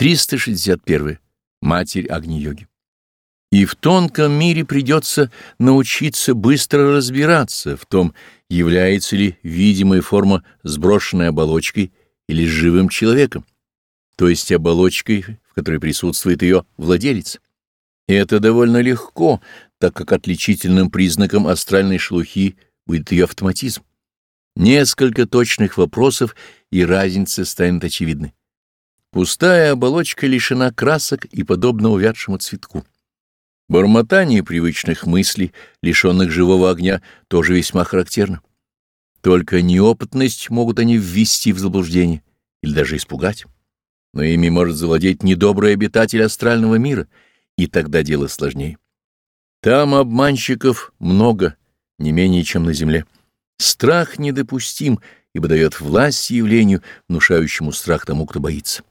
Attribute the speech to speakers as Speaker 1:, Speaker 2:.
Speaker 1: 361. Матерь Агни-йоги. И в тонком мире придется научиться быстро разбираться в том, является ли видимая форма сброшенной оболочкой или живым человеком, то есть оболочкой, в которой присутствует ее владелец. И это довольно легко, так как отличительным признаком астральной шелухи будет ее автоматизм. Несколько точных вопросов, и разница станет очевидной. Пустая оболочка лишена красок и подобна увядшему цветку. Бормотание привычных мыслей, лишенных живого огня, тоже весьма характерно. Только неопытность могут они ввести в заблуждение или даже испугать. Но ими может завладеть недобрый обитатель астрального мира, и тогда дело сложнее. Там обманщиков много, не менее, чем на земле. Страх недопустим, ибо дает власть явлению, внушающему страх тому, кто боится.